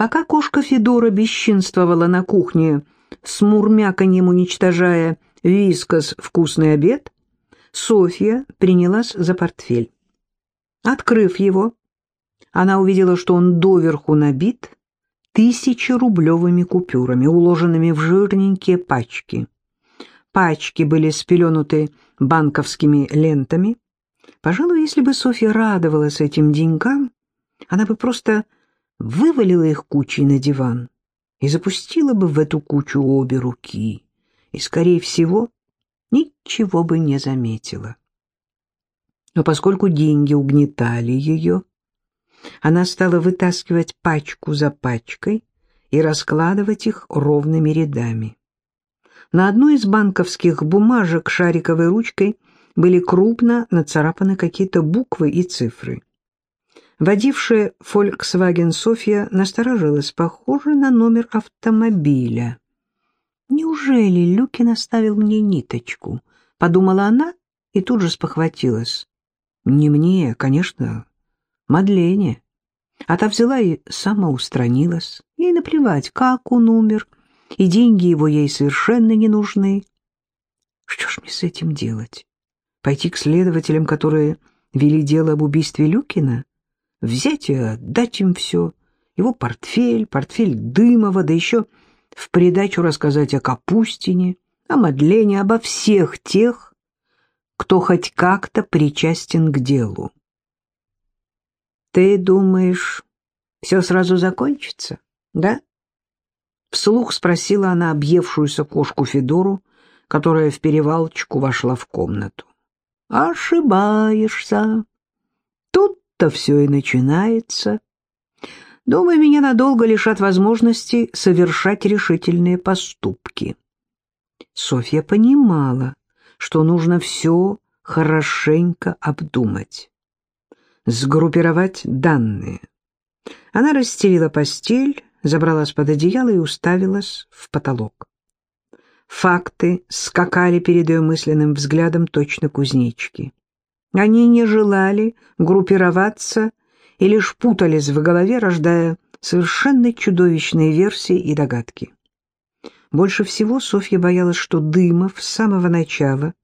Пока кошка Федора бесчинствовала на кухне, с мурмяканьем уничтожая вискос вкусный обед, Софья принялась за портфель. Открыв его, она увидела, что он доверху набит тысячерублевыми купюрами, уложенными в жирненькие пачки. Пачки были спеленуты банковскими лентами. Пожалуй, если бы Софья радовалась этим деньгам, она бы просто вывалила их кучей на диван и запустила бы в эту кучу обе руки, и, скорее всего, ничего бы не заметила. Но поскольку деньги угнетали ее, она стала вытаскивать пачку за пачкой и раскладывать их ровными рядами. На одной из банковских бумажек шариковой ручкой были крупно нацарапаны какие-то буквы и цифры. Водившая Volkswagen Софья насторожилась, похоже на номер автомобиля. «Неужели Люкин оставил мне ниточку?» — подумала она и тут же спохватилась. «Не мне, конечно, Мадлене». А та взяла и самоустранилась. Ей наплевать, как он умер, и деньги его ей совершенно не нужны. Что ж мне с этим делать? Пойти к следователям, которые вели дело об убийстве Люкина? Взять и отдать им все. Его портфель, портфель Дымова, да еще в придачу рассказать о Капустине, о Мадлене, обо всех тех, кто хоть как-то причастен к делу. «Ты думаешь, все сразу закончится, да?» Вслух спросила она объевшуюся кошку Федору, которая в перевалочку вошла в комнату. «Ошибаешься. Тут то все и начинается. Думаю, меня надолго лишат возможности совершать решительные поступки. Софья понимала, что нужно все хорошенько обдумать, сгруппировать данные. Она расстелила постель, забралась под одеяло и уставилась в потолок. Факты скакали перед ее мысленным взглядом точно кузнечки. Они не желали группироваться и лишь путались в голове, рождая совершенно чудовищные версии и догадки. Больше всего Софья боялась, что Дымов с самого начала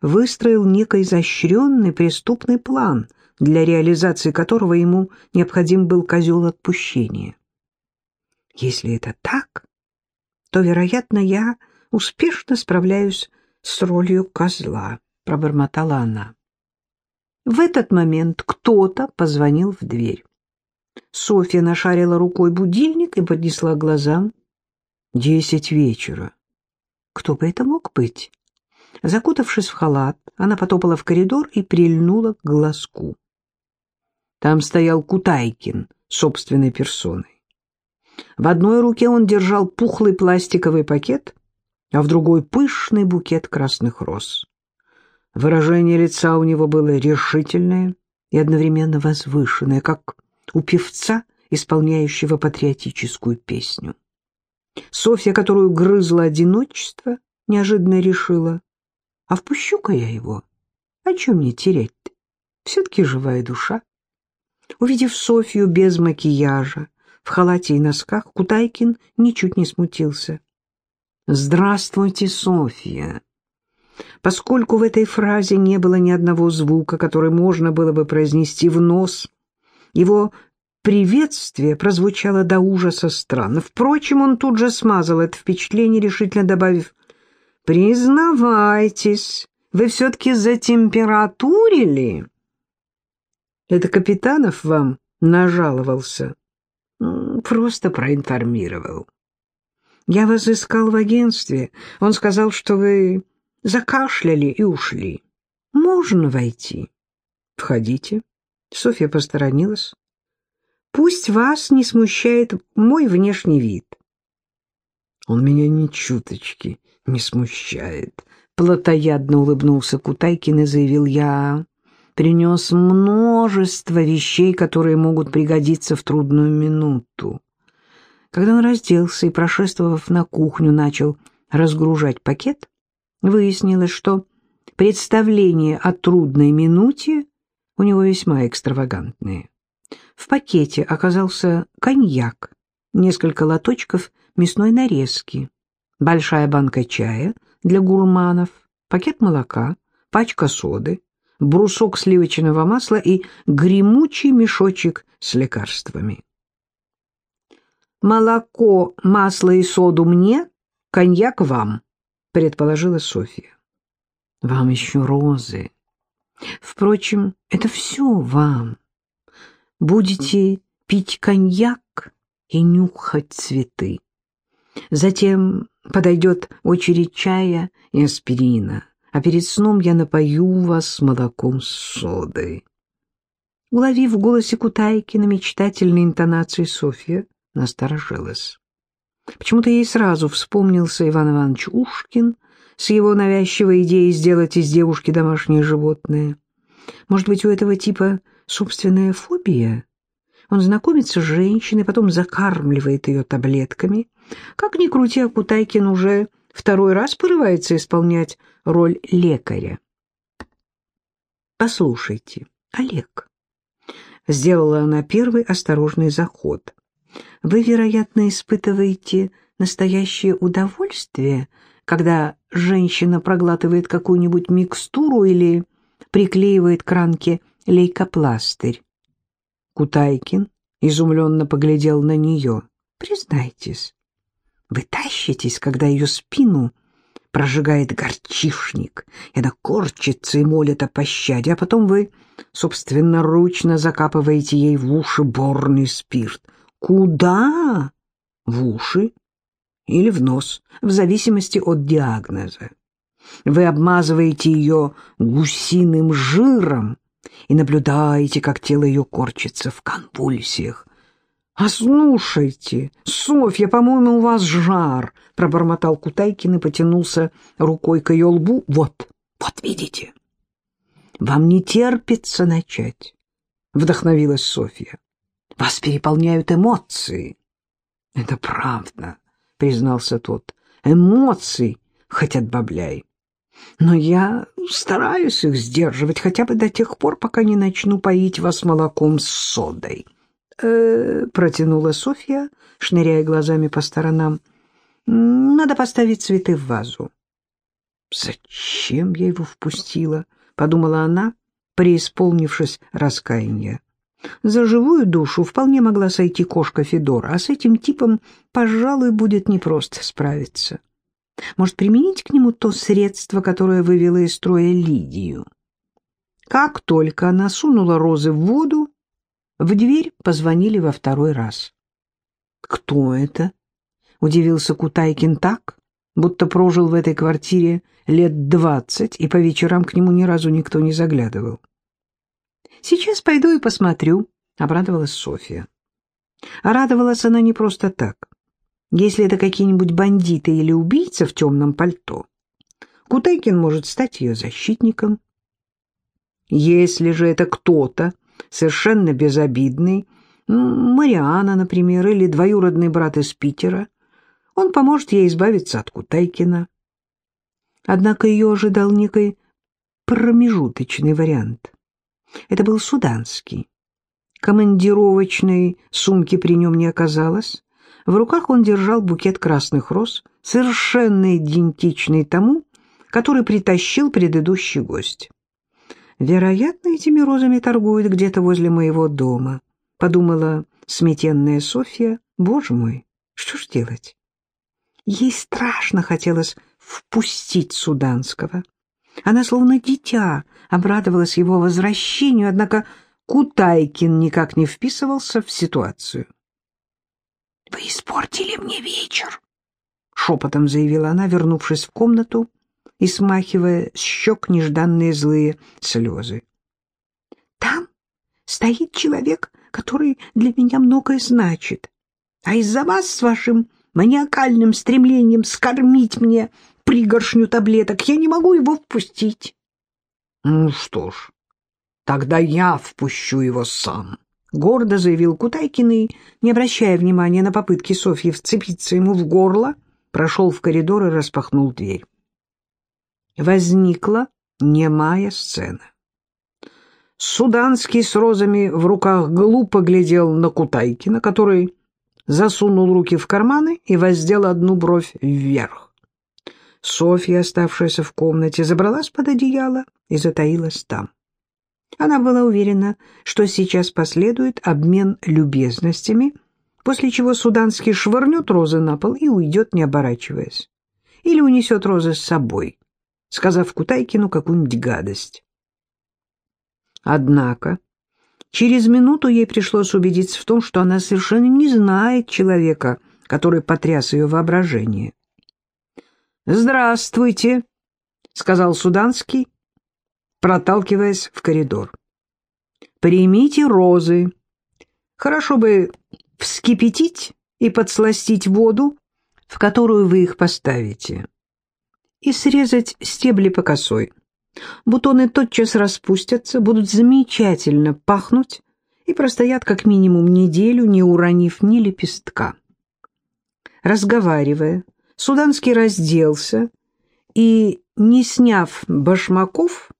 выстроил некий изощренный преступный план, для реализации которого ему необходим был козел отпущения. Если это так, то, вероятно, я успешно справляюсь с ролью козла, — пробормотала она. В этот момент кто-то позвонил в дверь. Софья нашарила рукой будильник и поднесла глазам. Десять вечера. Кто бы это мог быть? Закутавшись в халат, она потопала в коридор и прильнула к глазку. Там стоял Кутайкин собственной персоной. В одной руке он держал пухлый пластиковый пакет, а в другой — пышный букет красных роз. Выражение лица у него было решительное и одновременно возвышенное, как у певца, исполняющего патриотическую песню. Софья, которую грызла одиночество, неожиданно решила, а впущу-ка я его. О чем мне терять-то? Все-таки живая душа. Увидев Софью без макияжа, в халате и носках, Кутайкин ничуть не смутился. «Здравствуйте, Софья!» Поскольку в этой фразе не было ни одного звука, который можно было бы произнести в нос, его приветствие прозвучало до ужаса странно. Впрочем, он тут же смазал это впечатление, решительно добавив «Признавайтесь, вы все-таки затемпературили?» «Это Капитанов вам нажаловался?» «Просто проинформировал». «Я вас искал в агентстве. Он сказал, что вы закашляли и ушли. Можно войти? Входите. Софья посторонилась. Пусть вас не смущает мой внешний вид. Он меня ни чуточки не смущает. Платоядно улыбнулся Кутайкин и заявил, я принес множество вещей, которые могут пригодиться в трудную минуту. Когда он разделся и, прошествовав на кухню, начал разгружать пакет, Выяснилось, что представление о трудной минуте у него весьма экстравагантные. В пакете оказался коньяк несколько лоточков мясной нарезки, большая банка чая для гурманов, пакет молока, пачка соды, брусок сливочного масла и гремучий мешочек с лекарствами. «Молоко, масло и соду мне, коньяк вам», — предположила Софья. «Вам еще розы. Впрочем, это все вам. Будете пить коньяк и нюхать цветы. Затем подойдет очередь чая и аспирина, а перед сном я напою вас молоком с содой». Уловив в голосе Кутайкина мечтательные интонации Софья, насторожилась. Почему-то ей сразу вспомнился Иван Иванович Ушкин с его навязчивой идеей сделать из девушки домашнее животное. Может быть, у этого типа собственная фобия? Он знакомится с женщиной, потом закармливает ее таблетками. Как ни крути, а Кутайкин уже второй раз порывается исполнять роль лекаря. «Послушайте, Олег», — сделала она первый осторожный заход, вы, вероятно, испытываете настоящее удовольствие, когда женщина проглатывает какую-нибудь микстуру или приклеивает к ранке лейкопластырь. Кутайкин изумленно поглядел на нее. «Признайтесь, вы тащитесь, когда ее спину прожигает горчишник, и она корчится и молит о пощаде, а потом вы собственноручно закапываете ей в уши борный спирт. Куда? В уши или в нос, в зависимости от диагноза. Вы обмазываете ее гусиным жиром и наблюдаете, как тело ее корчится в конвульсиях. «А слушайте, Софья, по-моему, у вас жар!» — пробормотал Кутайкин и потянулся рукой к ее лбу. «Вот, вот видите!» «Вам не терпится начать!» — вдохновилась Софья. Вас переполняют эмоции. — Это правда, — признался тот. — Эмоции, хоть отбавляй. Но я стараюсь их сдерживать хотя бы до тех пор, пока не начну поить вас молоком с содой. Э, протянула Софья, шныряя глазами по сторонам. Надо поставить цветы в вазу. Зачем я его впустила? подумала она, преисполнившись раскаяния. За живую душу вполне могла сойти кошка Федора, а с этим типом, пожалуй, будет непросто справиться. Может, применить к нему то средство, которое вывело из строя Лидию? Как только она сунула розы в воду, в дверь позвонили во второй раз. «Кто это?» — удивился Кутайкин так, будто прожил в этой квартире лет двадцать, и по вечерам к нему ни разу никто не заглядывал. «Сейчас пойду и посмотрю», — обрадовалась Софья. Радовалась она не просто так. Если это какие-нибудь бандиты или убийцы в темном пальто, Кутайкин может стать ее защитником. Если же это кто-то совершенно безобидный, Мариана, например, или двоюродный брат из Питера, он поможет ей избавиться от Кутайкина. Однако ее ожидал некий промежуточный вариант. Это был суданский. Командировочной сумки при нем не оказалось. В руках он держал букет красных роз, совершенно идентичный тому, который притащил предыдущий гость. «Вероятно, этими розами торгуют где-то возле моего дома», — подумала сметенная Софья. «Боже мой, что ж делать?» Ей страшно хотелось впустить суданского. Она словно дитя обрадовалась его возвращению, однако Кутайкин никак не вписывался в ситуацию. «Вы испортили мне вечер», — шепотом заявила она, вернувшись в комнату и смахивая с щек нежданные злые слезы. «Там стоит человек, который для меня многое значит, а из-за вас с вашим маниакальным стремлением скормить мне пригоршню таблеток. Я не могу его впустить. Ну что ж, тогда я впущу его сам, гордо заявил Кутайкин и, не обращая внимания на попытки Софьи вцепиться ему в горло, прошел в коридор и распахнул дверь. Возникла немая сцена. Суданский с розами в руках глупо глядел на Кутайкина, который засунул руки в карманы и воздел одну бровь вверх. Софья, оставшаяся в комнате, забралась под одеяло и затаилась там. Она была уверена, что сейчас последует обмен любезностями, после чего Суданский швырнет розы на пол и уйдет, не оборачиваясь. Или унесет розы с собой, сказав Кутайкину какую-нибудь гадость. Однако через минуту ей пришлось убедиться в том, что она совершенно не знает человека, который потряс ее воображение. «Здравствуйте», — сказал Суданский, проталкиваясь в коридор. «Примите розы. Хорошо бы вскипятить и подсластить воду, в которую вы их поставите, и срезать стебли по косой. Бутоны тотчас распустятся, будут замечательно пахнуть и простоят как минимум неделю, не уронив ни лепестка». Разговаривая, Суданский разделся и, не сняв башмаков,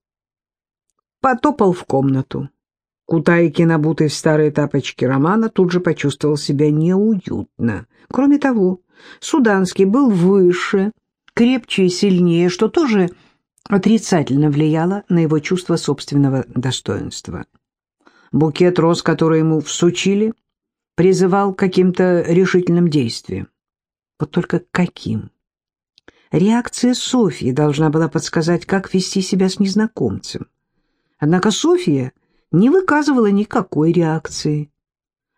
потопал в комнату. Кутайкин, обутый в старые тапочки Романа, тут же почувствовал себя неуютно. Кроме того, Суданский был выше, крепче и сильнее, что тоже отрицательно влияло на его чувство собственного достоинства. Букет роз, который ему всучили, призывал к каким-то решительным действиям. Вот только каким? Реакция Софьи должна была подсказать, как вести себя с незнакомцем. Однако Софья не выказывала никакой реакции.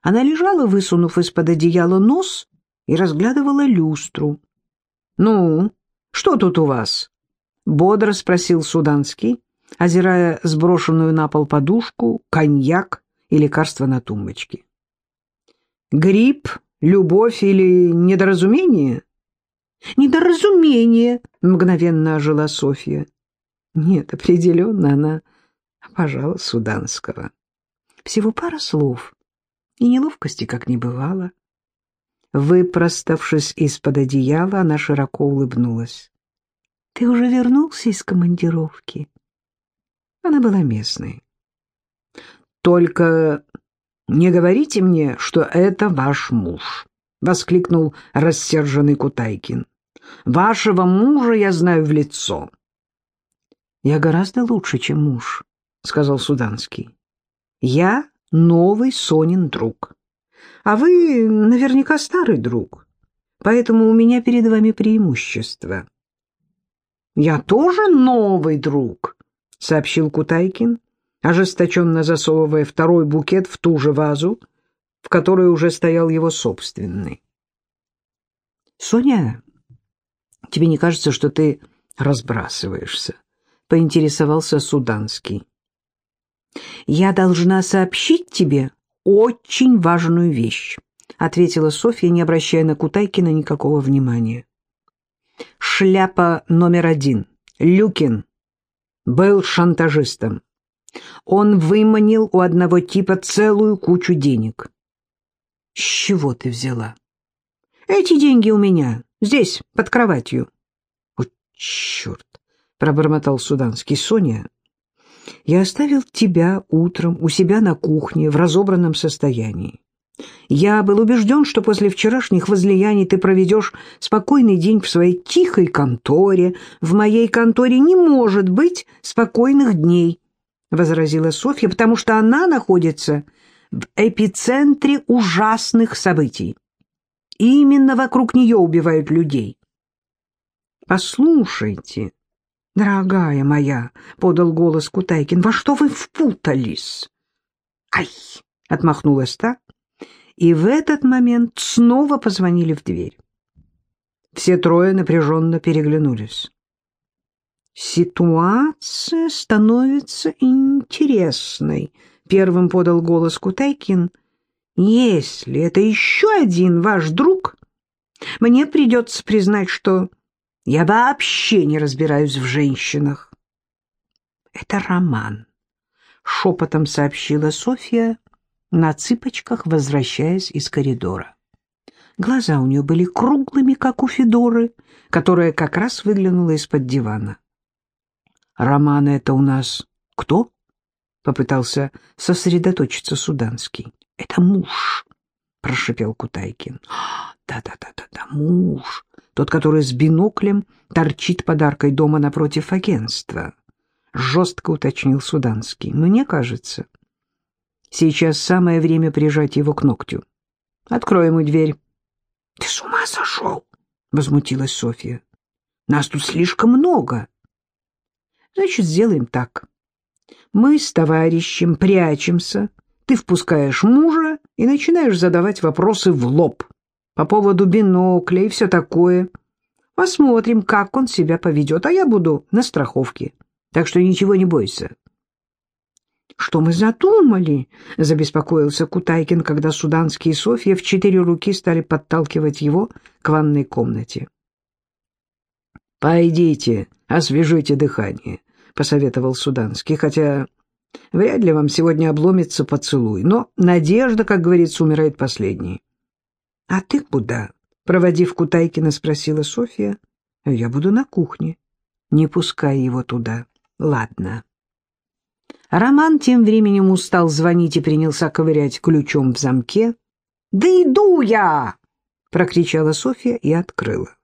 Она лежала, высунув из-под одеяла нос, и разглядывала люстру. «Ну, что тут у вас?» — бодро спросил Суданский, озирая сброшенную на пол подушку, коньяк и лекарство на тумбочке. «Грипп, любовь или недоразумение?» «Недоразумение!» — мгновенно ожила Софья. Нет, определенно она пожалуй, Суданского. Всего пара слов, и неловкости как не бывало. Выпроставшись из-под одеяла, она широко улыбнулась. — Ты уже вернулся из командировки? Она была местной. — Только не говорите мне, что это ваш муж, — воскликнул рассерженный Кутайкин. — Вашего мужа я знаю в лицо. — Я гораздо лучше, чем муж, — сказал Суданский. «Я новый Сонин друг. А вы наверняка старый друг, поэтому у меня перед вами преимущество». «Я тоже новый друг», — сообщил Кутайкин, ожесточенно засовывая второй букет в ту же вазу, в которой уже стоял его собственный. «Соня, тебе не кажется, что ты разбрасываешься?» — поинтересовался Суданский. «Я должна сообщить тебе очень важную вещь», — ответила Софья, не обращая на Кутайкина никакого внимания. «Шляпа номер один. Люкин. Был шантажистом. Он выманил у одного типа целую кучу денег». «С чего ты взяла?» «Эти деньги у меня. Здесь, под кроватью». «О, черт!» — пробормотал Суданский. «Соня, я оставил тебя утром у себя на кухне в разобранном состоянии. Я был убежден, что после вчерашних возлияний ты проведешь спокойный день в своей тихой конторе. В моей конторе не может быть спокойных дней, — возразила Софья, потому что она находится в эпицентре ужасных событий. именно вокруг нее убивают людей. Послушайте, «Дорогая моя», — подал голос Кутайкин, — «во что вы впутались?» «Ай!» — отмахнулась та, и в этот момент снова позвонили в дверь. Все трое напряженно переглянулись. «Ситуация становится интересной», — первым подал голос Кутайкин. «Если это еще один ваш друг, мне придется признать, что я вообще не разбираюсь в женщинах. Это роман, шепотом сообщила Софья, на цыпочках возвращаясь из коридора. Глаза у нее были круглыми, как у Федоры, которая как раз выглянула из-под дивана. «Роман это у нас кто?» — попытался сосредоточиться Суданский. «Это муж», — прошипел Кутайкин. «Да-да-да-да, муж, тот, который с биноклем торчит подаркой дома напротив агентства», — жестко уточнил Суданский. «Мне кажется, сейчас самое время прижать его к ногтю. Открой ему дверь». «Ты с ума сошел?» — возмутилась Софья. «Нас тут слишком много». «Значит, сделаем так. Мы с товарищем прячемся» ты впускаешь мужа и начинаешь задавать вопросы в лоб по поводу бинокля и все такое. Посмотрим, как он себя поведет, а я буду на страховке. Так что ничего не бойся. «Что мы задумали?» — забеспокоился Кутайкин, когда Суданский и Софья в четыре руки стали подталкивать его к ванной комнате. «Пойдите, освежите дыхание», — посоветовал Суданский, хотя Вряд ли вам сегодня обломится поцелуй, но надежда, как говорится, умирает последней. — А ты куда? — проводив Кутайкина, спросила Софья. — Я буду на кухне. Не пускай его туда. Ладно. Роман тем временем устал звонить и принялся ковырять ключом в замке. «Да иду я!» — прокричала Софья и открыла.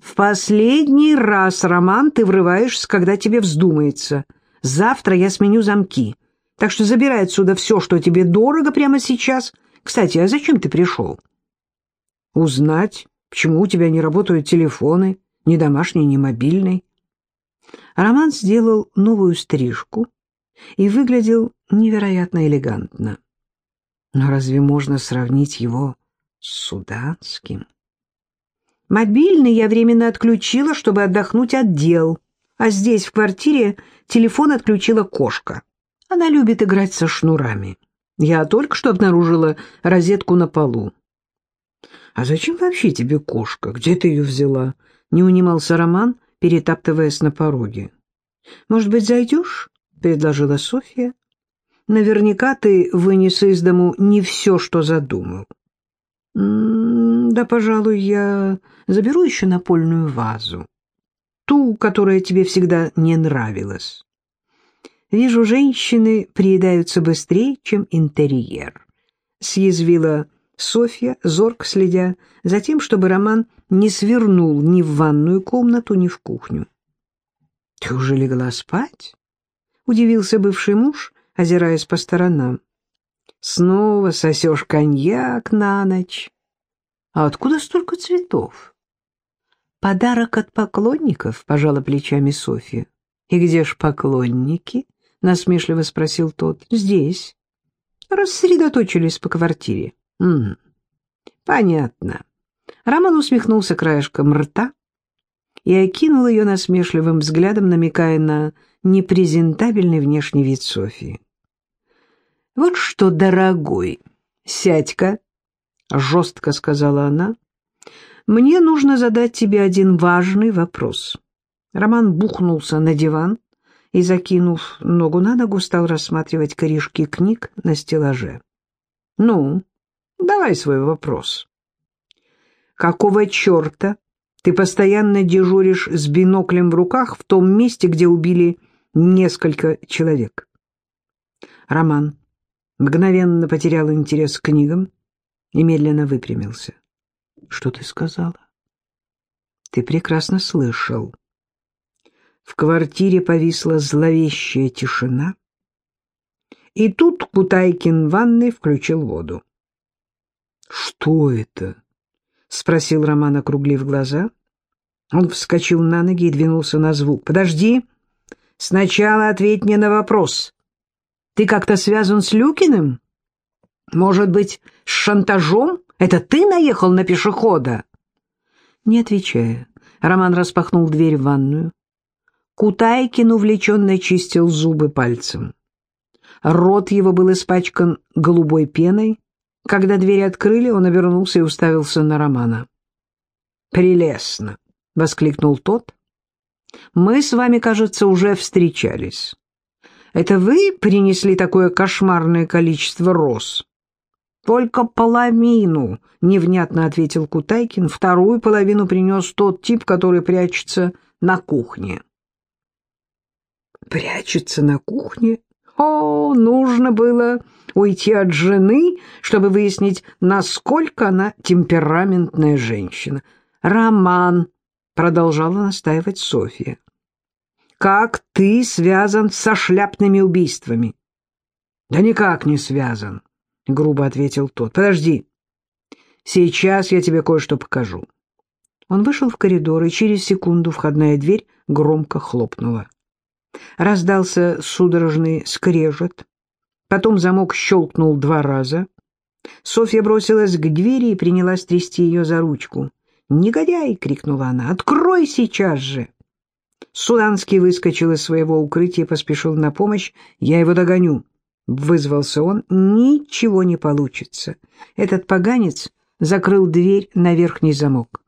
«В последний раз, Роман, ты врываешься, когда тебе вздумается», Завтра я сменю замки. Так что забирай отсюда все, что тебе дорого прямо сейчас. Кстати, а зачем ты пришел? Узнать, почему у тебя не работают телефоны, ни домашний, ни мобильный. Роман сделал новую стрижку и выглядел невероятно элегантно. Но разве можно сравнить его с Суданским? Мобильный я временно отключила, чтобы отдохнуть от дел, а здесь, в квартире, телефон отключила кошка. Она любит играть со шнурами. Я только что обнаружила розетку на полу. «А зачем вообще тебе кошка? Где ты ее взяла?» — не унимался Роман, перетаптываясь на пороге. «Может быть, зайдешь?» — предложила Софья. «Наверняка ты вынес из дому не все, что задумал». «М -м «Да, пожалуй, я заберу еще напольную вазу» ту, которая тебе всегда не нравилась. Вижу, женщины приедаются быстрее, чем интерьер. Съязвила Софья, зорко следя за тем, чтобы Роман не свернул ни в ванную комнату, ни в кухню. — Ты уже легла спать? — удивился бывший муж, озираясь по сторонам. — Снова сосешь коньяк на ночь. — А откуда столько цветов? «Подарок от поклонников», — пожала плечами Софья. «И где ж поклонники?» — насмешливо спросил тот. «Здесь». Рассредоточились по квартире. «Угу. Понятно». Роман усмехнулся краешком рта и окинул ее насмешливым взглядом, намекая на непрезентабельный внешний вид Софии. «Вот что, дорогой, сядь-ка», — жестко сказала она, — мне нужно задать тебе один важный вопрос. Роман бухнулся на диван и, закинув ногу на ногу, стал рассматривать корешки книг на стеллаже. Ну, давай свой вопрос. Какого черта ты постоянно дежуришь с биноклем в руках в том месте, где убили несколько человек? Роман мгновенно потерял интерес к книгам и медленно выпрямился. Что ты сказала? Ты прекрасно слышал. В квартире повисла зловещая тишина, и тут Кутайкин в ванной включил воду. «Что это?» — спросил Роман, округлив глаза. Он вскочил на ноги и двинулся на звук. «Подожди! Сначала ответь мне на вопрос. Ты как-то связан с Люкиным? Может быть, с шантажом?» Это ты наехал на пешехода?» Не отвечая, Роман распахнул дверь в ванную. Кутайкин увлеченно чистил зубы пальцем. Рот его был испачкан голубой пеной. Когда двери открыли, он обернулся и уставился на Романа. «Прелестно!» — воскликнул тот. «Мы с вами, кажется, уже встречались. Это вы принесли такое кошмарное количество роз?» «Только половину», — невнятно ответил Кутайкин. «Вторую половину принес тот тип, который прячется на кухне». «Прячется на кухне? О, нужно было уйти от жены, чтобы выяснить, насколько она темпераментная женщина. Роман, продолжала настаивать Софья. Как ты связан со шляпными убийствами? Да никак не связан, грубо ответил тот. Подожди. Сейчас я тебе кое-что покажу. Он вышел в коридор, и через секунду входная дверь громко хлопнула. Раздался судорожный скрежет. Потом замок щелкнул два раза. Софья бросилась к двери и принялась трясти ее за ручку. «Негодяй!» — крикнула она. «Открой сейчас же!» Суданский выскочил из своего укрытия и поспешил на помощь. «Я его догоню!» — вызвался он. «Ничего не получится. Этот поганец закрыл дверь на верхний замок.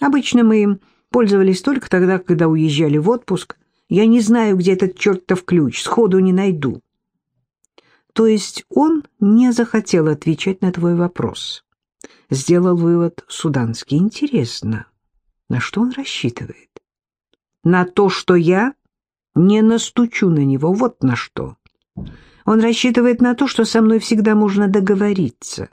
Обычно мы им пользовались только тогда, когда уезжали в отпуск, я не знаю, где этот чертов ключ, сходу не найду. То есть он не захотел отвечать на твой вопрос. Сделал вывод Суданский. Интересно, на что он рассчитывает? На то, что я не настучу на него, вот на что. Он рассчитывает на то, что со мной всегда можно договориться.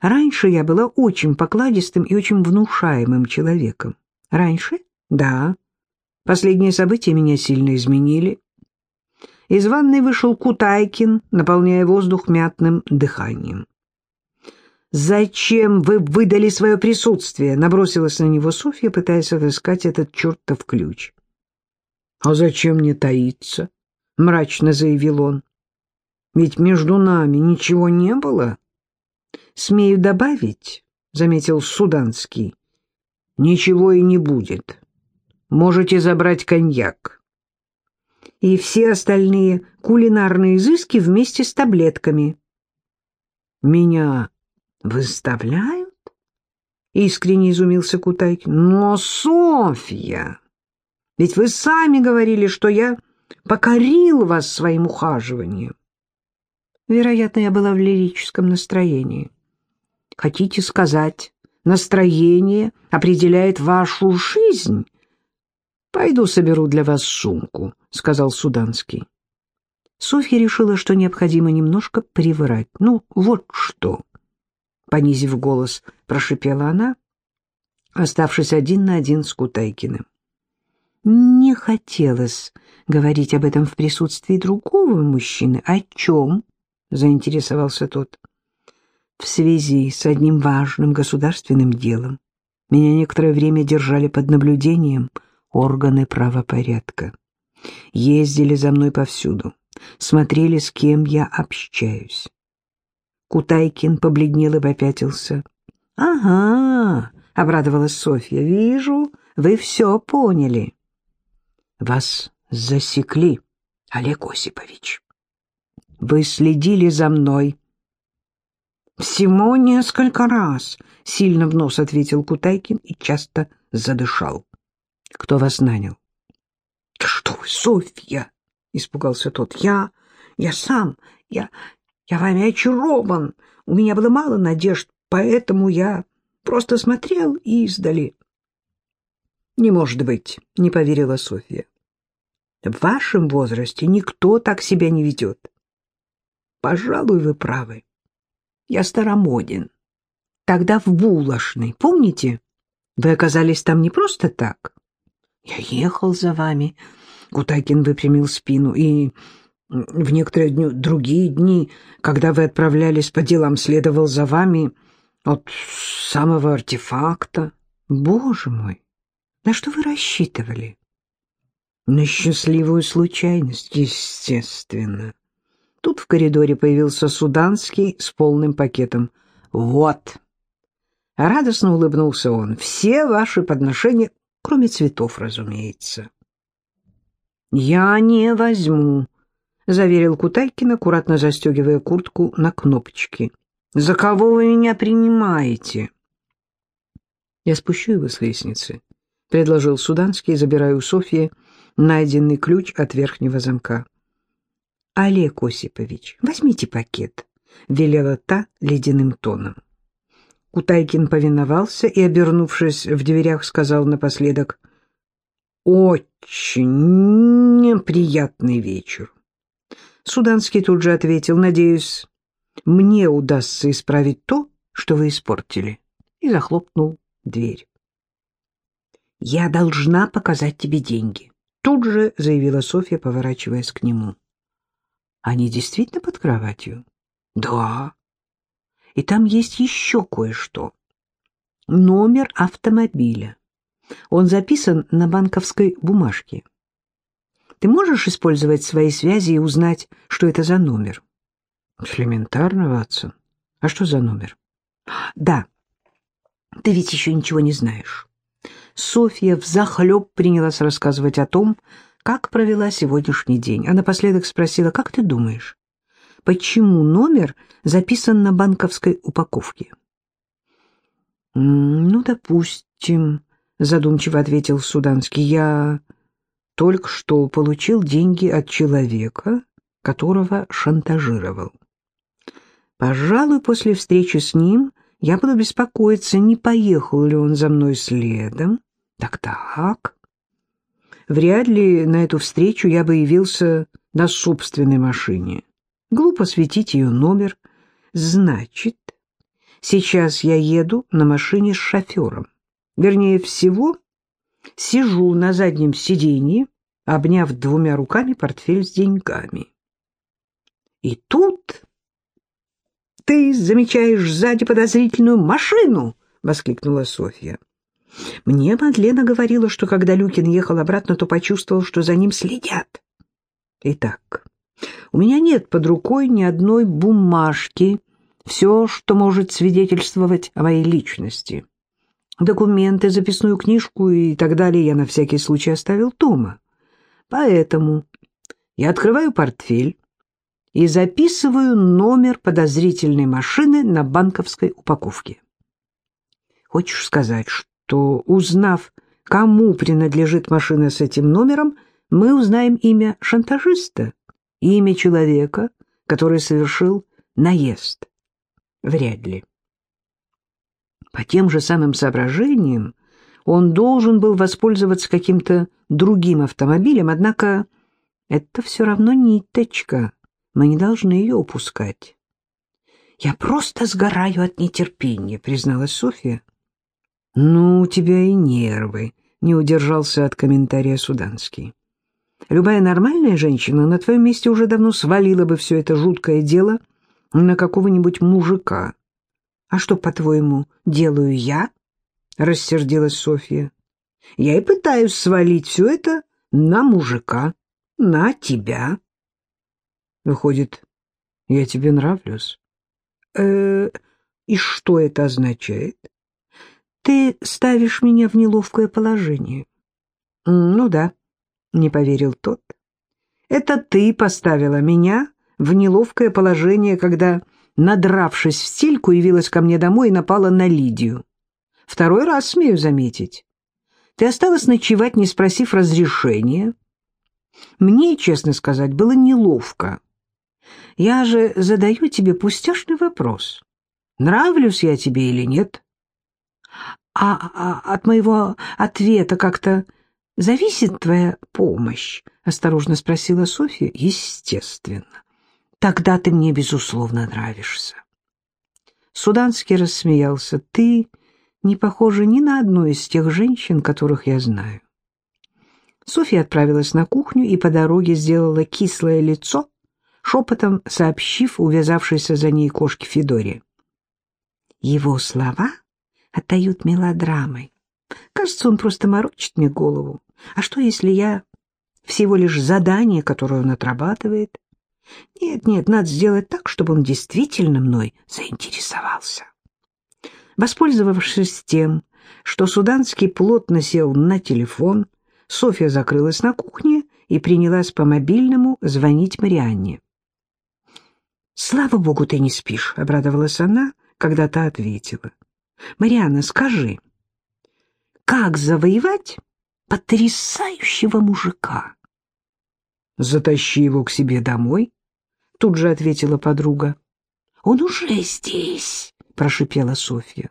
Раньше я была очень покладистым и очень внушаемым человеком. Раньше? Да. Последние события меня сильно изменили. Из ванной вышел Кутайкин, наполняя воздух мятным дыханием. «Зачем вы выдали свое присутствие?» — набросилась на него Софья, пытаясь отыскать этот чертов ключ. «А зачем мне таиться?» — мрачно заявил он. «Ведь между нами ничего не было». «Смею добавить», — заметил Суданский, — «ничего и не будет». Можете забрать коньяк. И все остальные кулинарные изыски вместе с таблетками. Меня выставляют? Искренне изумился Кутайкин. Но, Софья, ведь вы сами говорили, что я покорил вас своим ухаживанием. Вероятно, я была в лирическом настроении. Хотите сказать, настроение определяет вашу жизнь? «Пойду соберу для вас сумку», — сказал Суданский. Софья решила, что необходимо немножко приврать. «Ну, вот что!» Понизив голос, прошипела она, оставшись один на один с Кутайкиным. Не хотелось говорить об этом в присутствии другого мужчины. «О чем?» — заинтересовался тот. «В связи с одним важным государственным делом. Меня некоторое время держали под наблюдением» органы правопорядка. Ездили за мной повсюду, смотрели, с кем я общаюсь. Кутайкин побледнел и попятился. — Ага, — обрадовалась Софья, — вижу, вы все поняли. — Вас засекли, Олег Осипович. Вы следили за мной. — Всего несколько раз, — сильно в нос ответил Кутайкин и часто задышал. Кто вас нанял? — Да что вы, Софья! — испугался тот. — Я... я сам... я... я вами очарован. У меня было мало надежд, поэтому я просто смотрел и издали. — Не может быть, — не поверила Софья. — В вашем возрасте никто так себя не ведет. — Пожалуй, вы правы. Я старомоден. Тогда в булочной, помните? Вы оказались там не просто так. Я ехал за вами. Кутайкин выпрямил спину. И в некоторые дни, другие дни, когда вы отправлялись по делам, следовал за вами от самого артефакта. Боже мой, на что вы рассчитывали? На счастливую случайность, естественно. Тут в коридоре появился Суданский с полным пакетом. «Вот!» Радостно улыбнулся он. «Все ваши подношения Кроме цветов, разумеется. «Я не возьму», — заверил Кутайкин, аккуратно застегивая куртку на кнопочки. «За кого вы меня принимаете?» «Я спущу его с лестницы», — предложил Суданский, забирая у Софьи найденный ключ от верхнего замка. «Олег Осипович, возьмите пакет», — велела та ледяным тоном. Кутайкин повиновался и, обернувшись в дверях, сказал напоследок «Очень неприятный вечер». Суданский тут же ответил, «Надеюсь, мне удастся исправить то, что вы испортили», и захлопнул дверь. «Я должна показать тебе деньги», — тут же заявила Софья, поворачиваясь к нему. «Они действительно под кроватью?» «Да». «И там есть еще кое-что. Номер автомобиля. Он записан на банковской бумажке. Ты можешь использовать свои связи и узнать, что это за номер?» «Элементарно, Ватсон. А что за номер?» «Да. Ты ведь еще ничего не знаешь». Софья взахлеб принялась рассказывать о том, как провела сегодняшний день. А напоследок спросила, как ты думаешь, почему номер записан на банковской упаковке? «Ну, допустим», — задумчиво ответил Суданский, — «я только что получил деньги от человека, которого шантажировал. Пожалуй, после встречи с ним я буду беспокоиться, не поехал ли он за мной следом. Так-так. Вряд ли на эту встречу я бы явился на собственной машине. Глупо светить ее номер. Значит, сейчас я еду на машине с шофером. Вернее всего, сижу на заднем сиденье, обняв двумя руками портфель с деньгами. И тут ты замечаешь сзади подозрительную машину!» — воскликнула Софья. Мне Мадлена говорила, что когда Люкин ехал обратно, то почувствовал, что за ним следят. Итак, у меня нет под рукой ни одной бумажки, все, что может свидетельствовать о моей личности. Документы, записную книжку и так далее я на всякий случай оставил дома. Поэтому я открываю портфель, и записываю номер подозрительной машины на банковской упаковке. Хочешь сказать, что, узнав, кому принадлежит машина с этим номером, мы узнаем имя шантажиста, имя человека, который совершил наезд? Вряд ли. По тем же самым соображениям он должен был воспользоваться каким-то другим автомобилем, однако это все равно ниточка, мы не должны ее упускать. «Я просто сгораю от нетерпения», — призналась Софья. «Ну, у тебя и нервы», — не удержался от комментария Суданский. «Любая нормальная женщина на твоем месте уже давно свалила бы все это жуткое дело на какого-нибудь мужика. А что, по-твоему, делаю я?» — рассердилась Софья. «Я и пытаюсь свалить все это на мужика, на тебя». Выходит, я тебе нравлюсь? Э, и что это означает? Ты ставишь меня в неловкое положение. Ну да, не поверил тот. Это ты поставила меня в неловкое положение, когда, надравшись в стельку, явилась ко мне домой и напала на Лидию. Второй раз, смею заметить. Ты осталась ночевать, не спросив разрешения. Мне, честно сказать, было неловко. Я же задаю тебе пустяшный вопрос. Нравлюсь я тебе или нет? А, а от моего ответа как-то зависит твоя помощь? Осторожно спросила Софья. Естественно. Тогда ты мне, безусловно, нравишься. Суданский рассмеялся. Ты не похожа ни на одну из тех женщин, которых я знаю. Софья отправилась на кухню и по дороге сделала кислое лицо, шепотом сообщив увязавшейся за ней кошке Федоре. Его слова отдают мелодрамой. Кажется, он просто морочит мне голову. А что, если я всего лишь задание, которое он отрабатывает? Нет, нет, надо сделать так, чтобы он действительно мной заинтересовался. Воспользовавшись тем, что Суданский плотно сел на телефон, Софья закрылась на кухне и принялась по мобильному звонить Марианне. «Слава богу, ты не спишь», — обрадовалась она, когда та ответила. «Марианна, скажи, как завоевать потрясающего мужика?» «Затащи его к себе домой», — тут же ответила подруга. «Он уже здесь», — прошипела Софья.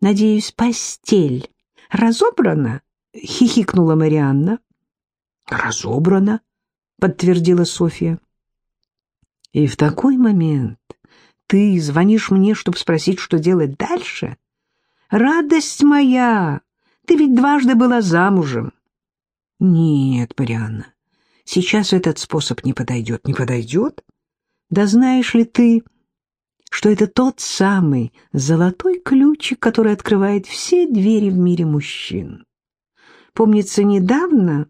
«Надеюсь, постель разобрана?» — хихикнула Марианна. «Разобрана», — подтвердила Софья. И в такой момент ты звонишь мне, чтобы спросить, что делать дальше? Радость моя! Ты ведь дважды была замужем. Нет, Марианна, сейчас этот способ не подойдет. Не подойдет? Да знаешь ли ты, что это тот самый золотой ключик, который открывает все двери в мире мужчин? Помнится, недавно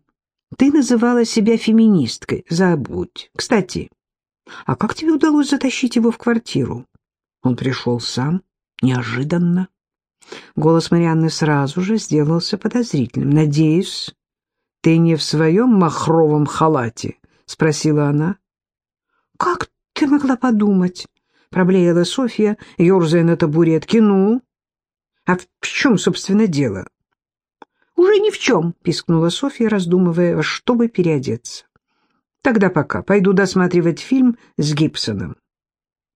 ты называла себя феминисткой. Забудь. Кстати, а как тебе удалось затащить его в квартиру? Он пришел сам, неожиданно. Голос Марианны сразу же сделался подозрительным. «Надеюсь, ты не в своем махровом халате?» — спросила она. «Как ты могла подумать?» — проблеяла Софья, ерзая на табуретке. «Ну? А в чем, собственно, дело?» «Уже ни в чем», — пискнула Софья, раздумывая, чтобы переодеться. «Тогда пока. Пойду досматривать фильм с Гибсоном».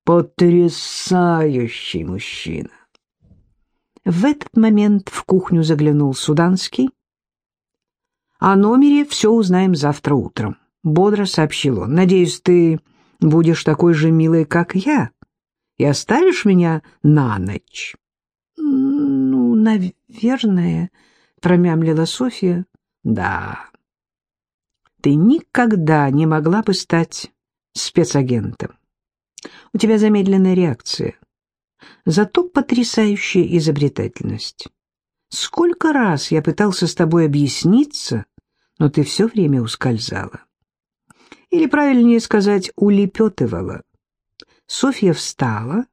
«Потрясающий мужчина!» В этот момент в кухню заглянул Суданский. «О номере все узнаем завтра утром», — бодро сообщил он. «Надеюсь, ты будешь такой же милой, как я, и оставишь меня на ночь?» «Ну, наверное», — промямлила Софья. «Да, ты никогда не могла бы стать спецагентом. У тебя замедленная реакция зато потрясающая изобретательность. Сколько раз я пытался с тобой объясниться, но ты все время ускользала. Или, правильнее сказать, улепетывала. Софья встала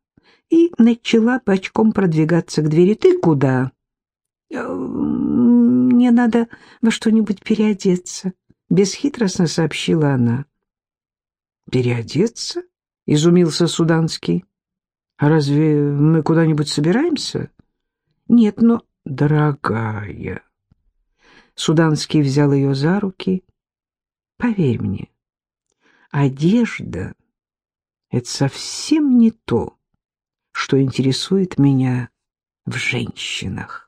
и начала бочком продвигаться к двери. «Ты куда?» «Э, «Мне надо во что-нибудь переодеться», — бесхитростно сообщила она. «Переодеться?» — изумился Суданский. А разве мы куда-нибудь собираемся? Нет, но, дорогая... Суданский взял ее за руки. Поверь мне, одежда — это совсем не то, что интересует меня в женщинах.